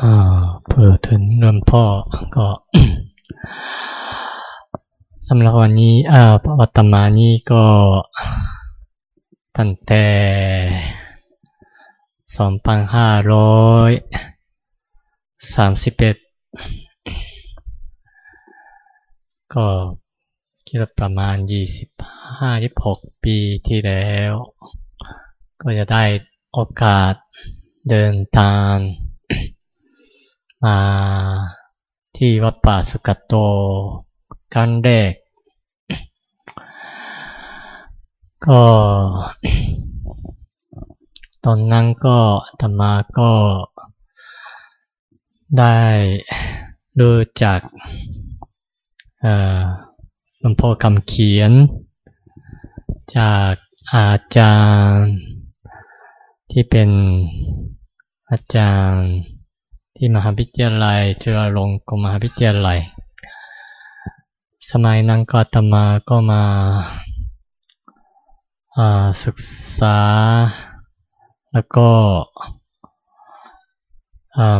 ก็เพื่อถึงเริ่มพ่อก็สำหรับวันนี้อ่าวัตมานี้ก็ตั้งแต่สองพันห้าร้อยสามสิบเอ็ดก็คิดว่าประมาณยี่สิบห้ายี่หกปีที่แล้ว ก็จะได้โอกาสเดินทาง มาที่วัดป่าสุกัตโตครั้งแรก ก็ตอนนั้นก็อาตมาก็ได้รู้จักหลวงพ่อคำเขียน จากอาจารย์ที่เป็นอาจารย์ ที่มหาวิทยาลัยจุฬาลงกรณ์มหาวิทยาลัย สมัยนั้นก็ตมาก็มาศึกษา แล้วก็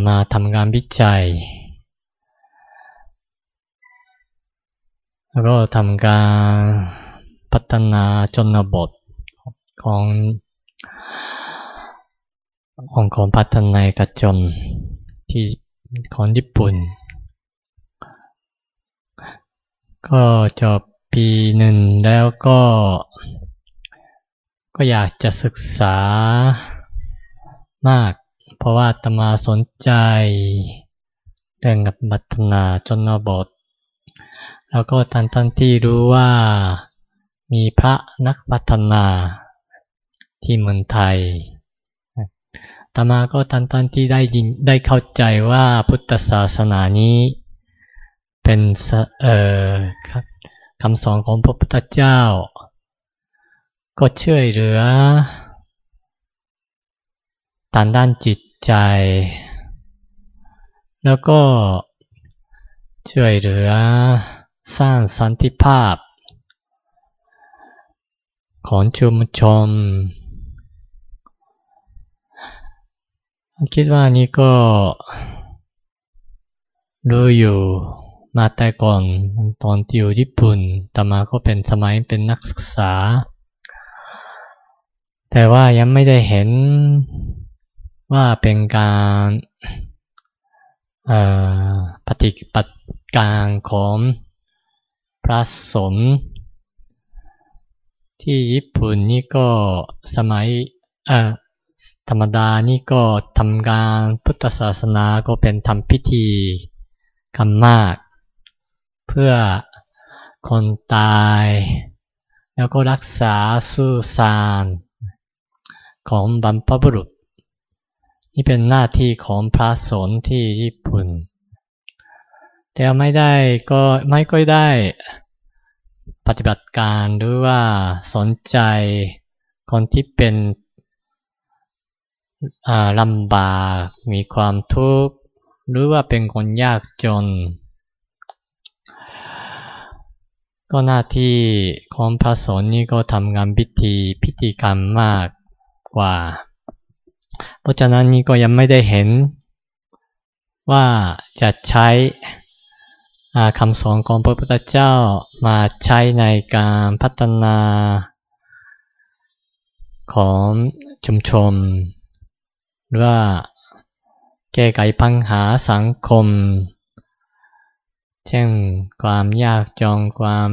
มาทำงานวิจัย แล้วก็ทำการพัฒนาจนบทขององค์กรพัฒนากระจน ที่ของญี่ปุ่น ก็จบปีหนึ่งแล้วก็ ก็อยากจะศึกษามาก เพราะว่าตมาสนใจเรื่องกับพัฒนาจนบท แล้วก็ทันทันที่รู้ว่ามีพระนักพัฒนาที่เมืองไทย ตมาก็ทันทันที่ได้ยินได้เข้าใจว่าพุทธศาสนานี้ เป็นเอ่อคำสอนของพระพุทธเจ้า ก็ช่วยเหลือทางด้านจิตใจ แล้วก็ช่วยเหลือสร้างสันติภาพ ของชุมชน คิดว่านี่ก็รู้อยู่มาแต่ก่อนตอนที่อยู่ญี่ปุ่นแต่มาก็เป็นสมัยเป็นนักศึกษา แต่ว่ายังไม่ได้เห็นว่าเป็นการปฏิปัติการของพระสงฆ์ที่ญี่ปุ่นนี่ก็สมัย ธรรมดานี่ก็ทำการพุทธศาสนาก็เป็นทำพิธีกันมมาก เพื่อคนตาย แล้วก็รักษาสู้สารของบรรพบุรุษ นี่เป็นหน้าที่ของพระสงฆ์ที่ญี่ปุ่น แต่ไม่ได้ก็ไม่ก็ได้ปฏิบัติการหรือว่าสนใจคนที่เป็น ลำบากมีความทุกข์หรือว่าเป็นคนยากจน ก็หน้าที่ของพระสงฆ์นี่ก็ทำงานพิธีพิธีกรรมมากกว่า เพราะฉะนั้นนี่ก็ยังไม่ได้เห็นว่าจะใช้คำสอนของพระพุทธเจ้ามาใช้ในการพัฒนาของชุมชน ว่าแก้ไขปัญหาสังคม เช่นความยากจนความ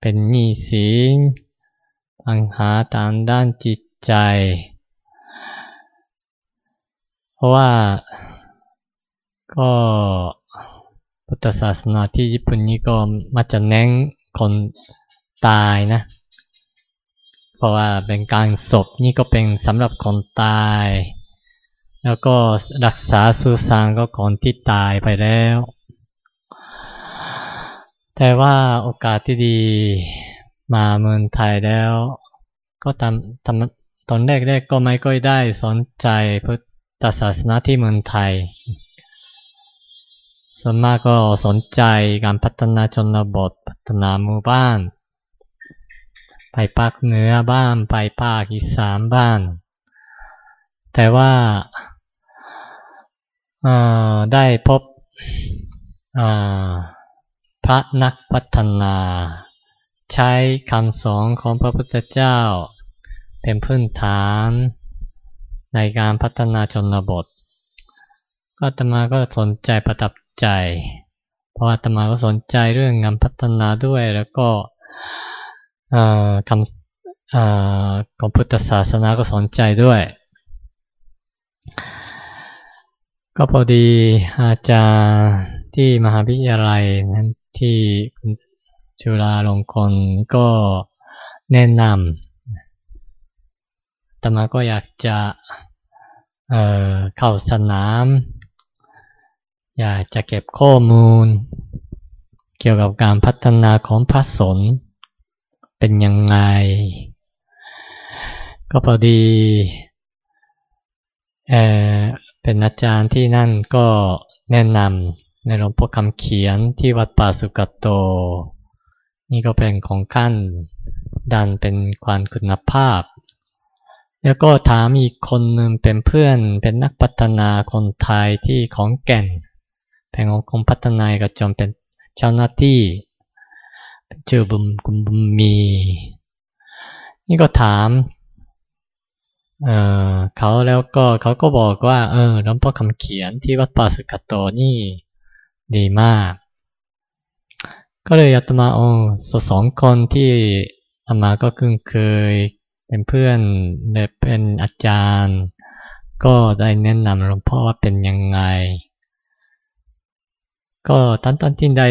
เป็นหนี้สินปัญหาทางด้านจิตใจ เพราะว่าก็พุทธศาสนาที่ญี่ปุ่นนี้ก็มาจะเน้นคนตายนะ เพราะว่าเป็นการศพนี่ก็เป็นสำหรับคนตาย แล้วก็รักษาสุสานก็คนที่ตายไปแล้ว แต่ว่าโอกาสที่ดีมาเมืองไทยแล้ว ก็ทำทำตอนแรกๆก็ไม่ค่อยได้สนใจพุทธศาสนาที่เมืองไทยส่วนมากก็สนใจการพัฒนาชนบทพัฒนาหมู่บ้าน ไปภาคเหนือบ้านไปภาคอีสานบ้าน แต่ว่าได้พบพระนักพัฒนา ใช้คำสอนของพระพุทธเจ้า เป็นพื้นฐานในการพัฒนาชนบท ก็ตมาก็สนใจประทับใจ เพราะอาตมาก็สนใจเรื่องงานพัฒนาด้วยแล้วก็คำของพุทธศาสนาก็สนใจด้วย ก็พอดีอาจารย์ที่มหาวิทยาลัยนั้นที่จุฬาลงกรณ์ก็แนะนำตมาก็อยากจะเเข้าสนาม อยากจะเก็บข้อมูล เกี่ยวกับการพัฒนาของพระสนเป็นยังไง ก็พอดี เเป็นอาจารย์ที่นั่นก็แนะนำในหลวงพ่อคำเขียนที่วัดป่าสุกัตโต นี่ก็เป็นของขั้นดันเป็นความคุณภาพ แล้วก็ถามอีกคนหนึ่งเป็นเพื่อนเป็นนักพัฒนาคนไทยที่ของแก่นเป็นของกรมพัฒนากับจอมเป็นเจ้าหน้าที่ชื่อบุมกุมบุมมี นี่ก็ถาม เเขาแล้วก็เขาก็บอกว่า เออหลวงพ่อคำเขียนที่วัดป่าสุกัตโตนี่ดีมาก ก็เลยอาตมาองสองคนที่อามาก็คึ่งเคยเป็นเพื่อนเป็นอาจารย์ ก็ได้แนะนำหลวงพ่อว่าเป็นยังไง ก็ตั้งตอนที่ได้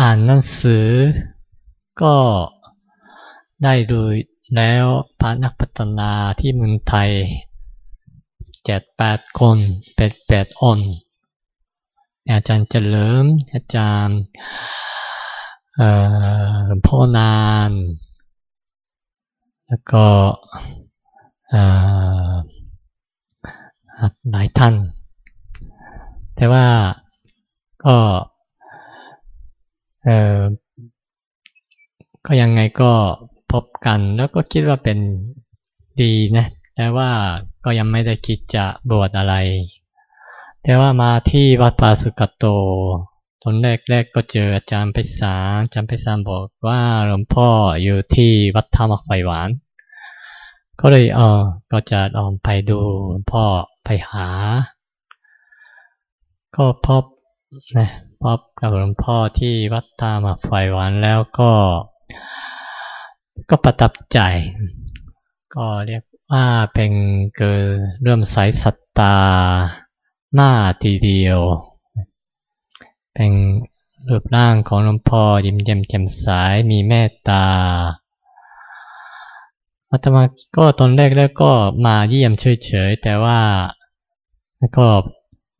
อ่านหนังสือ ก็ได้ดู แล้วพระนักพัฒนาที่เมืองไทยเจ็ดแปดคนเป็นแปดอนอาจารย์เฉลิมอาจารย์หลวงพ่อนาน แล้วก็หลายท่าน แต่ว่าก็ก็ยังไงก็ พบกันแล้วก็คิดว่าเป็นดีนะ แต่ว่าก็ยังไม่ได้คิดจะบวชอะไร แต่ว่ามาที่วัดปาสุกโต ตอนแรกๆก็เจออาจารย์ไปสารอาจารย์ไปสารบอกว่าหลวงพ่ออยู่ที่วัดธรรมไฟหวาน ก็เลยเออก็จะลองไปดูหลวงพ่อไปหา ก็พบนะพบกับหลวงพ่อที่วัดธรรมไฟหวานแล้วก็ ก็ประทับใจ ก็เรียกว่าเป็นเกิดเริ่มใสสัตตาหน้าทีเดียว เป็นรูปร่างของหลวงพ่อยิ้มแย้มแจ่มใสมีเมตตาอาตมาก็ตอนแรกแล้วก็มาเยี่ยมเฉยๆแต่ว่าก็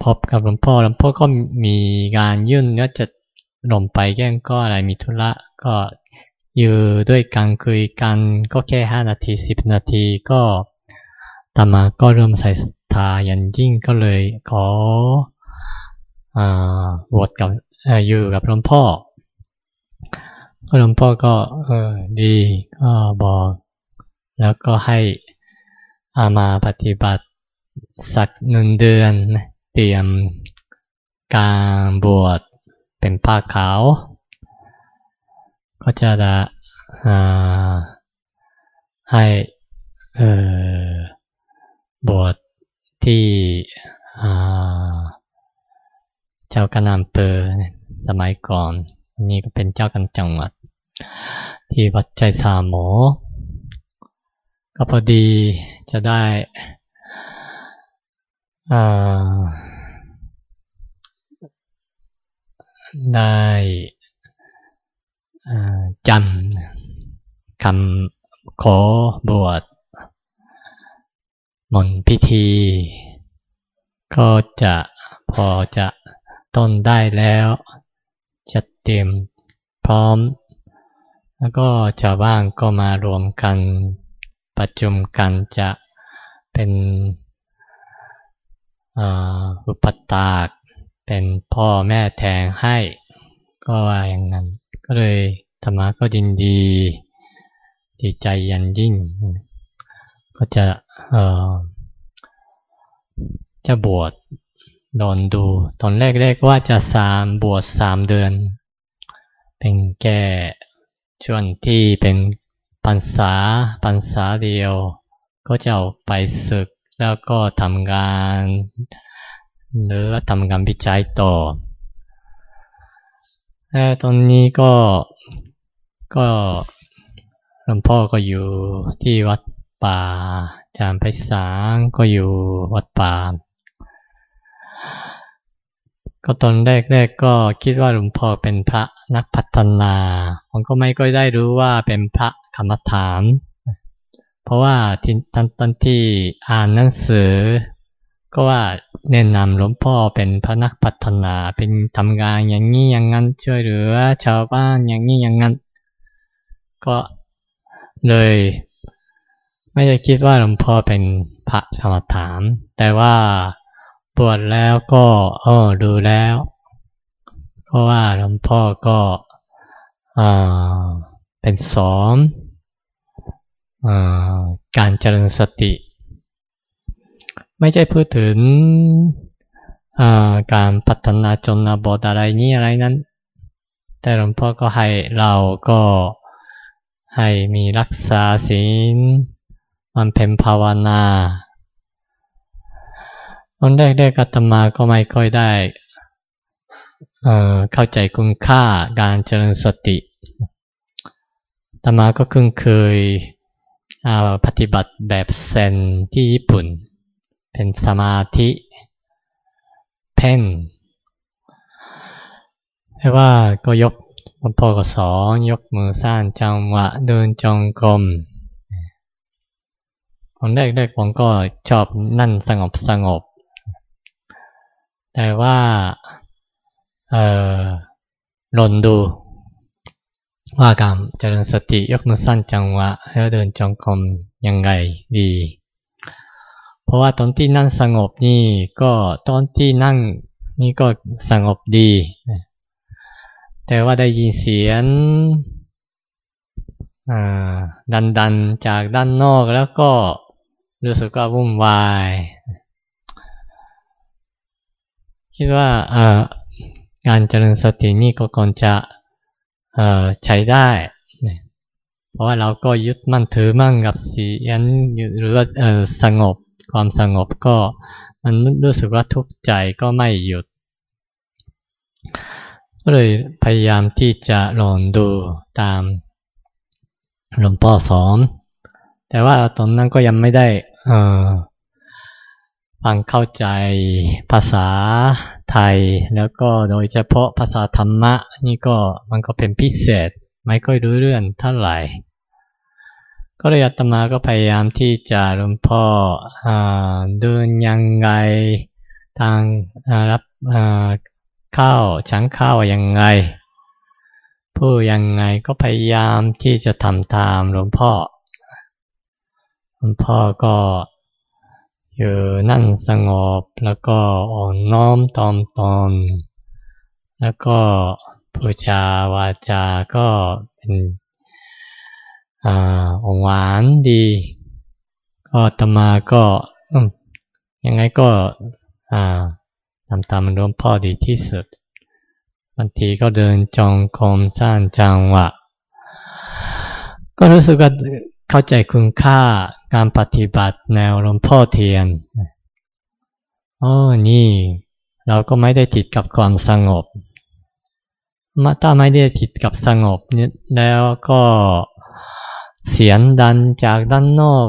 พบกับหลวงพ่อหลวงพ่อก็มีงานยื่นเนื้อจะลงไปแก้งก็อะไรมีธุระก็ อยู่ด้วยกันคุยกันก็แค่ห้านาทีสิบนาทีก็ตามาก็เริ่มใส่ศรัทธายันยิ่งก็เลยขออบวชกับอยู่กับหลวงพ่อก็หลวงพ่อก็เออดีก็บอก แล้วก็ให้อามาปฏิบัติสักหนึ่งเดือนเตรียมการบวชเป็นผ้าขาว ก็จะได้ ให้บวชที่เจ้ากันอำเภอสมัยก่อน นี่ก็เป็นเจ้ากันจังหวัด ที่วัดใจสามหมอก็พอดีจะได้ได้จำำขอบวชมนพิธี ก็จะพอจะต้นได้แล้วจะเตรียมพร้อม แล้วก็ชาวบ้านก็มารวมกันประชุมกันจะเป็นอุปตากเป็นพ่อแม่แทงให้ ก็ว่าอย่างนั้น ก็เลยธรรมะก็ยินดี ดีใจยันยิ่ง ก็จะเอ่อจะบวชลองดู ตอนแรกๆว่าจะสามบวชสามเดือน เป็นแก่ช่วงที่เป็นปัญษาปัญษาเดียว ก็จะออกไปศึกแล้วก็ทำงานหรือทำงานวิจัยต่อแต่ตอนนี้ก็ก็ หลวงพ่อก็อยู่ที่วัดป่าจามไพศาลก็อยู่วัดป่า ก็ตอนแรกๆก็คิดว่าหลวงพ่อเป็นพระนักพัฒนาผมก็ไม่ก็ได้รู้ว่าเป็นพระกรรมฐานเพราะว่าที่ตอนที่อ่านหนังสือ ก็ว่าแนะนำหลวงพ่อเป็นพระนักพัฒนาเป็นทำงานอย่างนี้อย่างนั้นช่วยเหลือ ชาวบ้านอย่างนี้อย่างนั้น ก็ เลยไม่ได้คิดว่าหลวงพ่อเป็นพระกรรมฐานแต่ว่าบวชแล้วก็เออดูแล้วก็ว่าหลวงพ่อก็เป็นสอนอการเจริญสติ ไม่ใช่พูดถึงการพัฒนาจนบทอะไรนี้อะไรนั้น แต่หลวงพ่อก็ให้เราก็ ให้มีรักษาศีลมันเป็นภาวนาตอนแรกๆอาตมาก็ไม่ค่อยได้เเข้าใจคุณค่าการเจริญสติอาตมาก็เพิ่งเคยปฏิบัติแบบเซนที่ญี่ปุ่น เป็นสมาธิเพ่งแต่ว่าก็ยก หลวงพ่อก็สอนยกมือสร้างจังหวะเดินจงกรมตอนแรกๆผมก็ชอบนั่นสงบสงบ แต่ว่าเออลนดู ว่าการเจริญสติยกมือสั้นจังหวะแล้วเดินจงกรมยังไงดี เพราะว่าตอนที่นั่งสงบนี่ก็ตอนที่นั่งนี่ก็สงบดี แต่ว่าได้ยินเสียงดันดันจากด้านนอกแล้วก็รู้สึกว่าวุ่นวาย คิดว่าการเจริญสตินี่ก็ควรจะใช้ได้ เพราะว่าเราก็ยึดมั่นถือมั่งกับเสียงหรือว่าสงบความสงบก็มันรู้สึกว่าทุกข์ใจก็ไม่หยุด ก็เลยพยายามที่จะลองดูตามหลวงพ่อสอนแต่ว่าตอนนั้นก็ยังไม่ได้ฟังเข้าใจภาษาไทย แล้วก็โดยเฉพาะภาษาธรรมะ นี่ก็มันก็เป็นพิเศษ ไม่ค่อยรู้เรื่องเท่าไหร่ ก็เลยอาตมาก็พยายามที่จะหลวงพ่อเดินยังไงทางรับ ข้าวฉันข้าวยังไง ผู้ยังไงก็พยายามที่จะทำตามหลวงพ่อ หลวงพ่อก็อยู่นั่นสงบแล้วก็อ่อนน้อมตอมตอนแล้วก็ผู้ชาวาจาก็เป็นอ่าหวานดี ก็ตมาก็ยังไงก็อ่า ทำตามหลวงพ่อดีที่สุดบางทีก็เดินจองกรมสร้างจังหวะ ก็รู้สึกว่าเข้าใจคุณค่าการปฏิบัติแนวหลวงพ่อเทียนอ๋อนี่ เราก็ไม่ได้ติดกับความสงบมาถ้าไม่ได้ติดกับสงบนี่แล้วก็เสียงดันจากด้านนอก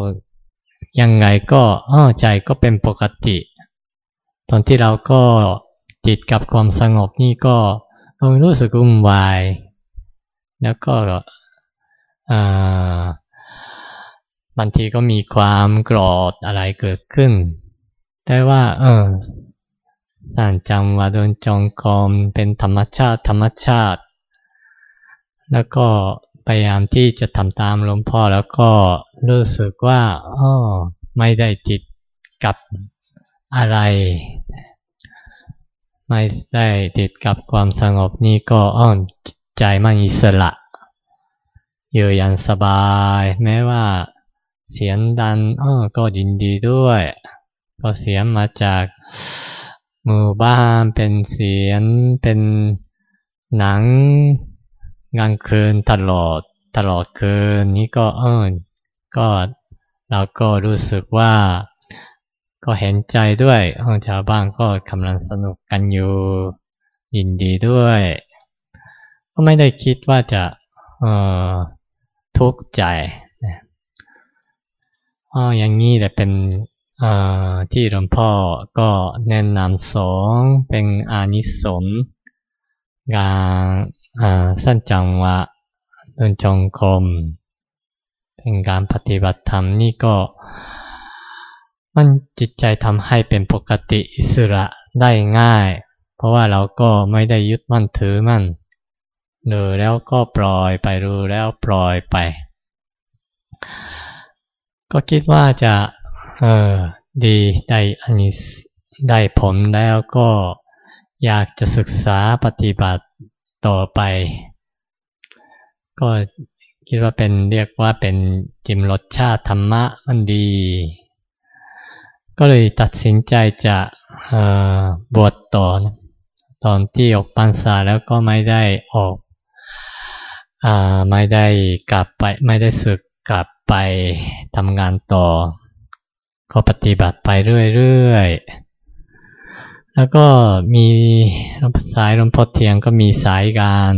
ยังไงก็อ้อใจก็เป็นปกติ ตอนที่เราก็ติดกับความสงบนี่ก็รู้สึกวุ่นวาย แล้วก็บางทีก็มีความโกรธอะไรเกิดขึ้น แต่ว่า เออสานจำว่าโดนจงกรมเป็นธรรมชาติธรรมชาติ แล้วก็พยายามที่จะทำตามหลวงพ่อแล้วก็รู้สึกว่าอ๋อไม่ได้ติดกับ อะไร ไม่ได้ติดกับความสงบนี่ก็อ้อนใจมันอิสระอยู่อย่างสบาย แม้ว่าเสียงดันอ้อก็ยินดีด้วย ก็เสียงมาจากหมู่บ้านเป็นเสียงเป็นหนังกลางคืนตลอดตลอดคืนนี้ก็เออก็เราก็รู้สึกว่า ก็เห็นใจด้วยชาวบ้านก็กำลังสนุกกันอยู่ยินดีด้วย ก็ไม่ได้คิดว่าจะออทุกข์ใจอ๋ออย่างนี้แต่เป็นที่หลวงพ่อก็แนะนำสองเป็นอานิสงส์การสั้นจังวะเดินจงกรมเป็นการปฏิบัติธรรมนี่ก็ มันจิตใจทำให้เป็นปกติอิสระได้ง่าย เพราะว่าเราก็ไม่ได้ยึดมั่นถือมั่นดูแล้วก็ปล่อยไปรู้แล้วปล่อยไป ก็คิดว่าจะเออดีได้อันนี้ได้ผลแล้วก็อยากจะศึกษาปฏิบัติต่อไป ก็คิดว่าเป็นเรียกว่าเป็นจิมรสชาติธรรมะมันดี ก็เลยตัดสินใจจะบวชต่อตอนที่ออกพรรษาแล้วก็ไม่ได้ออกอไม่ได้กลับไป ไม่ได้ศึกกลับไปทำงานต่อ ก็ปฏิบัติไปเรื่อยๆ แล้วก็มีสายลมพดเทียงก็มีสายการ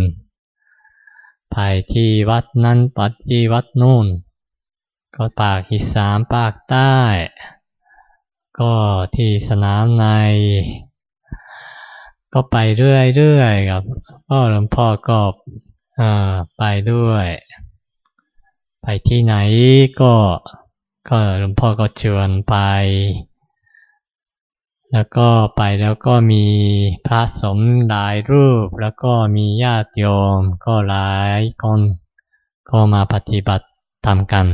ไปที่วัดนั้นปัดที่วัดนู่น ก็ปากอีสามปากใต้ ก็ที่สนามใน ก็ไปเรื่อยๆครับก็หลวงพ่อก็ไปด้วย ไปที่ไหนก็ก็หลวงพ่อก็ชวนไป แล้วก็ไปแล้วก็มีพระสมหลายรูป แล้วก็มีญาติโยมก็หลายคนก็มาปฏิบัติทำกัน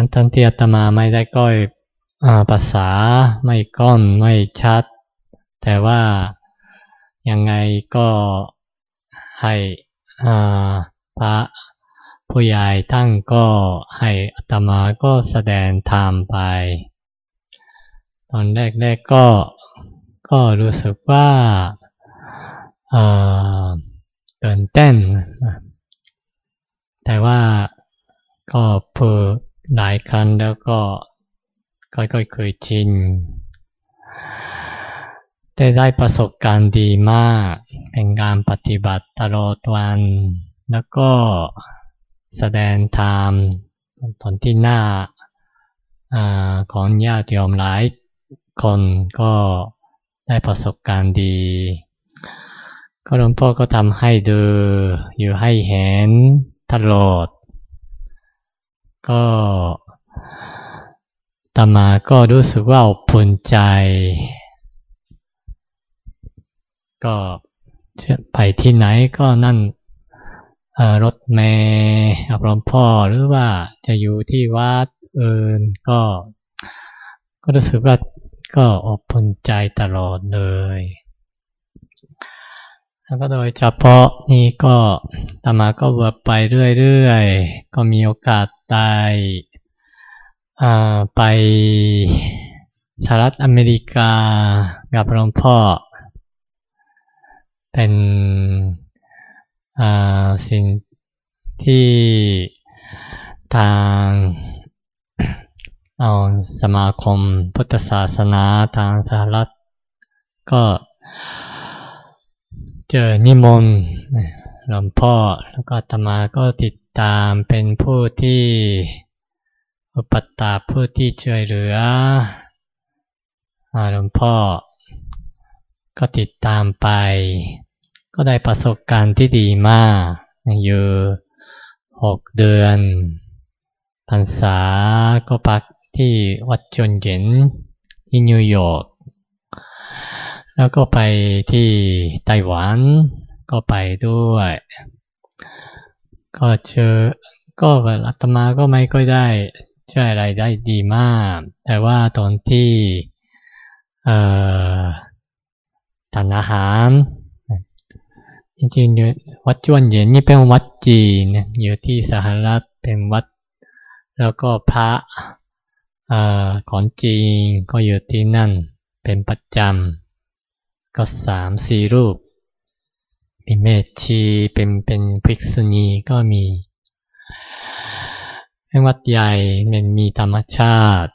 อันทันที่อาตมาไม่ได้ก้อยภาษาไม่ก้อนไม่ชัด แต่ว่ายังไงก็ให้พระผู้ใหญ่ตั้งก็ให้อัตมาก็แสดงธรรมไป ตอนแรกๆก็ก็รู้สึกว่าตื่นเต้น แต่ว่าก็พูดหลายครั้งแล้วก็ค่อยๆเคยชินได้ได้ประสบการณ์ดีมากเป็นการปฏิบัติตลอดวัน แล้วก็แสดงธรรมตอนที่หน้าอของญาติโยมหลายคนก็ได้ประสบการณ์ดี ก็หลวงพ่อก็ทำให้ดูอยู่ให้เห็นตลอด ก็ ตมาก็รู้สึกว่าอบอุ่นใจ ก็ไปที่ไหนก็นั่นรถเมย์กับหลวงพ่อหรือว่าจะอยู่ที่วัดเอื่นก็ ก็รู้สึกว่าก็อบอุ่นใจตลอดเลย แล้วก็โดยเฉพาะนี่ก็ตมาก็เวิร์ไปเรื่อยๆ ก็มีโอกาสได้ ไปสหรัฐอเมริกากับหลวงพ่อ เป็นสิ่งที่ทางเอาสมาคมพุทธศาสนาทางสหรัฐ ก็เจอนิมนต์หลวงพ่อแล้วก็ธรรมาก็ติดตามเป็นผู้ที่ ปตาผู้ที่ช่วยเหลือหลวงพ่อ ก็ติดตามไป ก็ได้ประสบการณ์ที่ดีมากอยู่หกเดือนพรรษาก็พักที่วัดจนเย็นที่นิวยอร์กแล้วก็ไปที่ไต้หวัน ก็ไปด้วย ก็เจอก็อาตมาก็ไม่ค่อยได้ ช่วยอะไรได้ดีมาก แต่ว่าตอนที่ทานอาหาร จริงๆวัดจวนเย็นนี่เป็นวัดจีนอยู่ที่สหรัฐเป็นวัด แล้วก็พระอของจีนก็อยู่ที่นั่นเป็นประจำก็สามสี่รูปมีเมชีเป็นเป็นภิกษุณีก็มี เป็นวัดใหญ่มันมีธรรมชาติ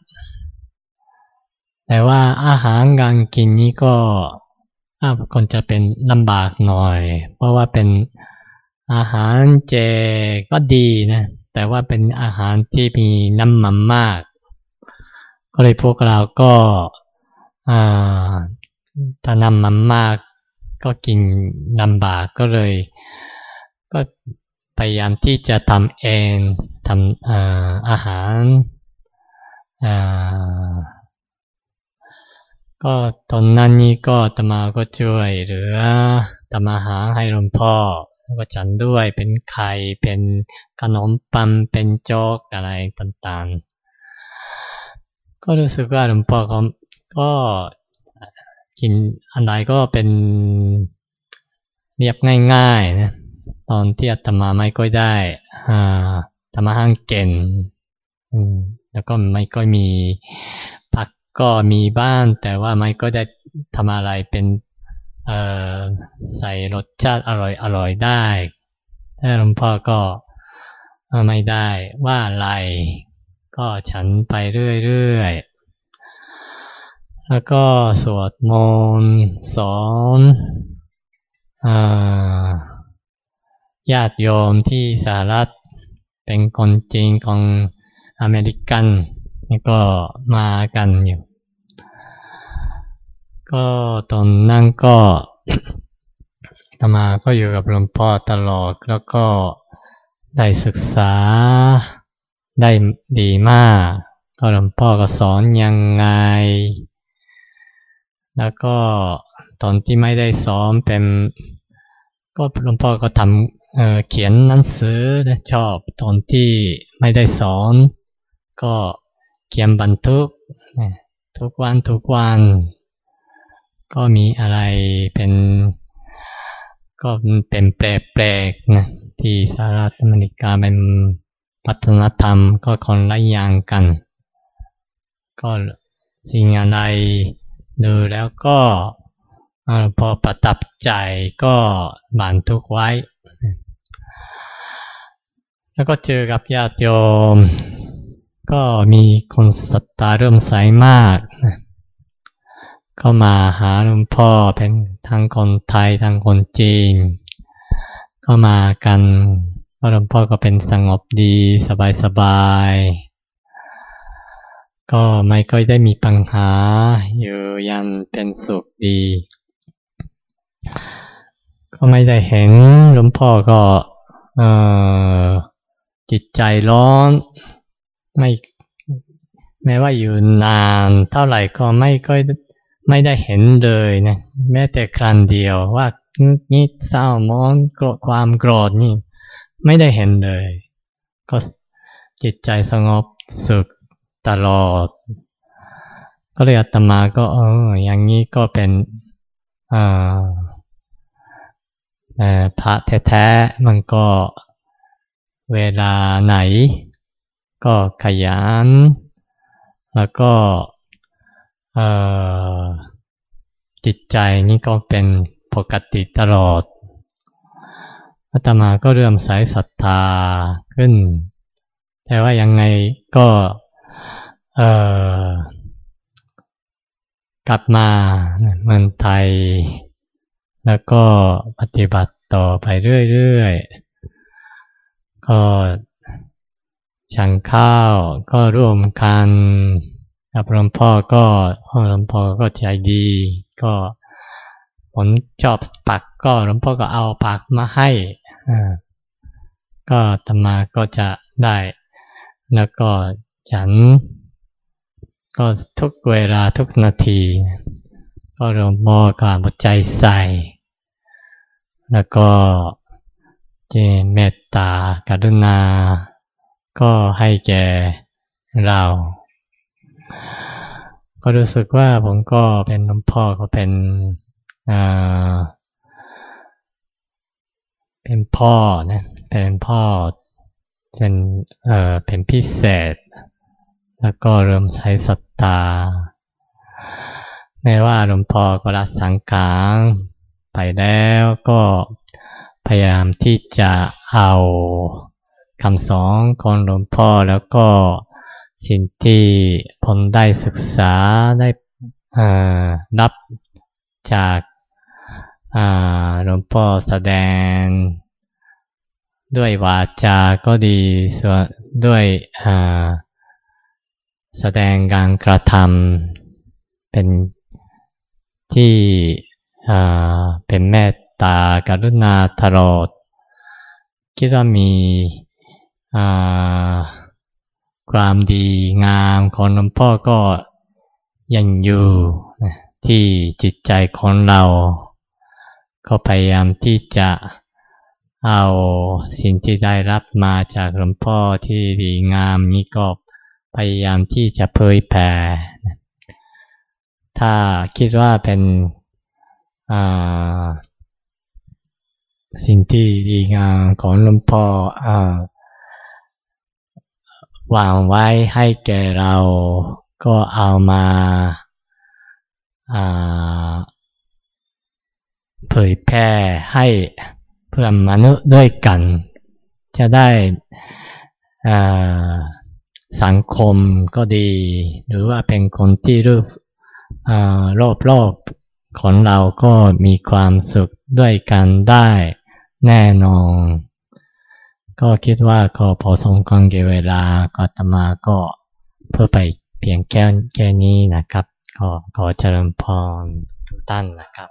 แต่ว่าอาหารการกินนี้ก็คนจะเป็นลำบากหน่อย เพราะว่าเป็นอาหารเจก็ดีนะ แต่ว่าเป็นอาหารที่มีน้ำมันมาก ก็เลยพวกเราก็ถ้าน้ำมันมากก็กินลำบากก็เลย ก็พยายามที่จะทำเอง ทำอาอาหารก็ตอนนั้นนี้ก็ตมาก็ช่วยเหลือทำอาหาให้หลวงพ่อแล้วก็ฉันด้วยเป็นไข่เป็นขนมปังเป็นโจ๊กอะไรต่างๆ ก็รู้สึกว่าหลวงพ่อก็ก็กินอันใดก็เป็นเรียบง่ายๆนะตอนที่อาตมาไม่ค่อยได้อ่า ทำอาหารเก่งแล้วก็ไม่ก็มีผักก็มีบ้าน แต่ว่าไม่ก็ได้ทำอะไรเป็นใส่รสชาติอร่อยอร่อยได้ แต่หลวงพ่อก็ไม่ได้ว่าอะไร ก็ฉันไปเรื่อยๆ แล้วก็สวดมนต์สอนญาติโยมที่สหรัฐ เป็นคนจีนของอเมริกันก็มากันอยู่ ก็ตอนนั่งก็ธรรมาก็อยู่กับหลวงพ่อตลอดแล้วก็ได้ศึกษาได้ดีมาก ก็หลวงพ่อก็สอนยังไง แล้วก็ตอนที่ไม่ได้สอนเป็น ก็หลวงพ่อก็ทำ เขียนหนังสือชอบตอนที่ไม่ได้สอน ก็เขียนบันทึกทุกวันทุกวัน ก็มีอะไรเป็น ก็เป็นแปลกๆนะที่สหรัฐอเมริกาเป็นวัฒนธรรมก็คนละอย่างกัน ก็สิ่งอะไรดูแล้วก็พอประทับใจก็บันทุกไว้ แล้วก็เจอกับญาติโยม ก็มีคนศรัทธาเริ่มใสมากนะก็มาหาหลวงพ่อเป็นทั้งคนไทยทั้งคนจีน ก็มากันหลวงพ่อก็เป็นสงบดีสบายๆก็ไม่ค่อยได้มีปัญหา อยู่ยันเป็นสุขดี ก็ไม่ได้เห็นหลวงพ่อก็ จิตใจร้อนไม่แม้ว่าอยู่นานเท่าไหร่ก็ไม่ค่อยไม่ได้เห็นเลยนะแม้แต่ครั้งเดียวว่างิดเศร้ามอนโกรธความโกรธนี่ ไม่ได้เห็นเลย ก็จิตใจสงบสุขตลอด ก็เลยอาตมาก็เอออย่างนี้ก็เป็นอ่าพระแท้ๆมันก็ เวลาไหน ก็ขยัน แล้วก็จิตใจนี่ก็เป็นปกติตลอดอาตมาก็เริ่มสายศรัทธาขึ้น แต่ว่ายังไงก็กลับมาเมืองไทย แล้วก็ปฏิบัติต่อไปเรื่อยๆ ก็ฉันข้าวก็ร่วมกันครับหลวงพ่อก็หลวงพ่อก็ใจดี ก็ผมชอบปักก็หลวงพ่อก็เอาปักมาให้ก็ธรรมาก็จะได้ แล้วก็ฉัน ก็ทุกเวลาทุกนาที ก็หลวงพ่อก็หมดใจใส่ แล้วก็ เจเมตตาการุณา ก็ให้แก่เรา ก็รู้สึกว่าผมก็เป็นน้องพ่อก็เป็นอ่าเป็นพ่อนะเป็นพ่อเป็นเอ่อเป็นพิเศษ แล้วก็เริ่มใช้ศรัทธาแม้ว่าหลวงพ่อก็ละสังขารไปแล้วก็ พยายามที่จะเอาคำสอนของหลวงพ่อแล้วก็สิ่งที่ผมได้ศึกษาได้รับจากหลวงพ่อแสดง ด้วยวาจาก็ดีส่วนด้วยแสดงการกระทำเป็นที่เป็นเมต ตากรุณาตลอด คิดว่ามีความดีงามของหลวงพ่อก็ยังอยู่ที่จิตใจของเรา ก็พยายามที่จะเอาสิ่งที่ได้รับมาจากหลวงพ่อที่ดีงามนี้ก็พยายามที่จะเผยแผ่ถ้าคิดว่าเป็น สิ่งที่ดีงามของหลวงพ่ออวางไว้ให้แก่เราก็เอามาเผยแพร่ให้เพื่อนมนุษย์ด้วยกัน จะได้สังคมก็ดี หรือว่าเป็นคนที่รูปรอบรอบของเราก็มีความสุขด้วยกันได้ แน่นอน ก็คิดว่าก็พอสมควรเกเวลาก็ตมาก็เพื่อไปเพียงแค่แค่นี้นะครับก็ขอเจริญพรทุกท่านนะครับ